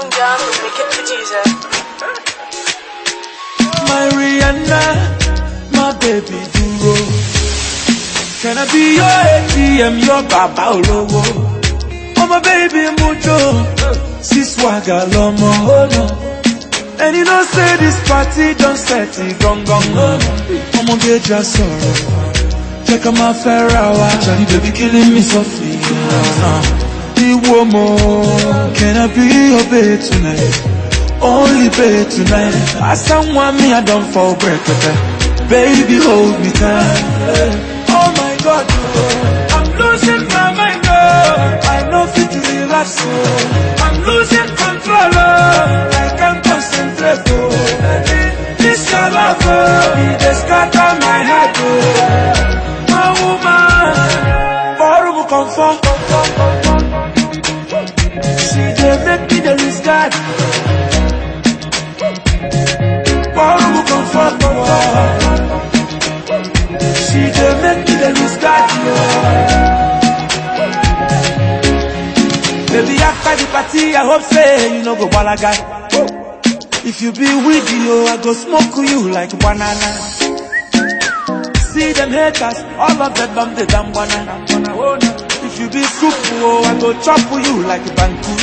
down, down, and make it. My Rihanna, my baby duro. Can I be your ATM, your baba olówó? Oh my baby mucho, si swagger lomo, oh no. And you know say this party don't set it gong gong oh no. Ọmọ just jà Check out my máa fẹ́ ra wa. Jàdí bèbí kílí mi sọ́fì woman, can I be your babe tonight? Only babe tonight. As someone me I don't fall break Baby hold me tight. Oh my God, oh. I'm losing my mind. Oh. I know fit to relax. Oh. I'm losing control. Oh. I can't concentrate. Oh. This your love, oh. it just scatter my head. Oh. My woman, horrible comfort. The party, I hope say you no go balaga. If you be with you, I go smoke you like banana. See them haters, all of them dumb the damn banana. Oh, if you be soup, oh, I go chop you like banku.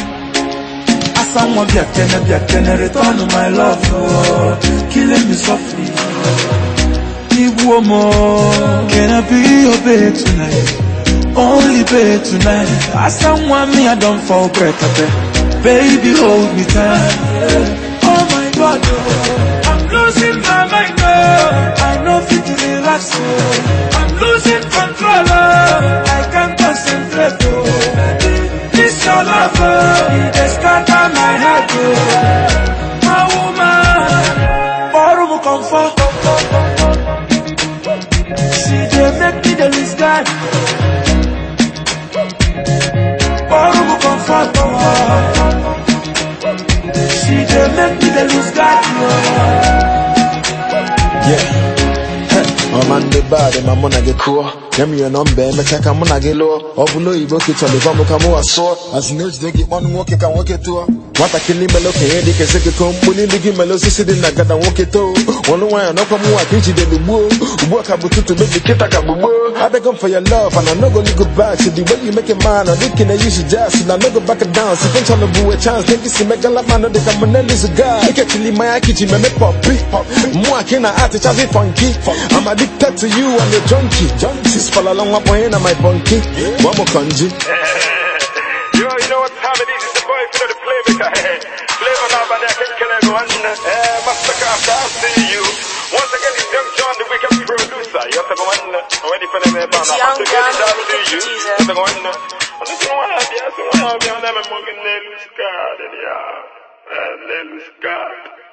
As someone be a kenna, be a kenna, return my love, oh, killing me softly. Oh. woman, can I be your babe tonight? Only babe tonight. As someone me, I don't fall break Baby, hold me tight. Oh my God, oh. I'm losing my mind. Oh. I know fit to relax. Oh. I'm losing control. Oh. I can't concentrate. Oh. This your love, oh. just scatter my head. Oh. My woman, horrible comfort. She dey make me dey lose guard. She dey make me dey lose guard. Yeah. ọman dị bad ma my na gị kụọ ya mere nọ mbe emecha ka mụ na gị lụọ ọ bụ n'oyibo ka ịchọrọ ịgwa m ka mụ wasụọ azụ na ejide gị kpọnụ nwoke ka nwoke tụọ nwatakịrị mere okenye dị ka ezekeko mkpu n'ili gị mere osisi dị na gada nwoke too. Ọnụ nwayọ n'ọkwa m nwa ka ijidere gbuo ugbu a ka bụ tutu bebi kịta ka gbugbo abịago m for your love and I no go look back to the way you make it man ọ dịka na use jazz na no go back down. Si fencha no bụ a chance think si megala manụ dị ka mụ na elizu ga ikechili mmanya kichi meme pọpi mụ a ka na atịchazi funky I'm addicted to you and a junkie sis falala nwa kpọnye na my bunkie gba m konji Yo, you know what time it is? It's the boy for the playmaker. Flavour now, but I can kill everyone. Eh, Masterkraft, I'll see you. Once again, it's Young John, the wicked producer. You have to go on. I'm ready for them. It's Young John, the wicked You producer. have to go on. I'm just going to be, I'm just going to be on them and mugging nails, God, yeah. Uh, nails, God.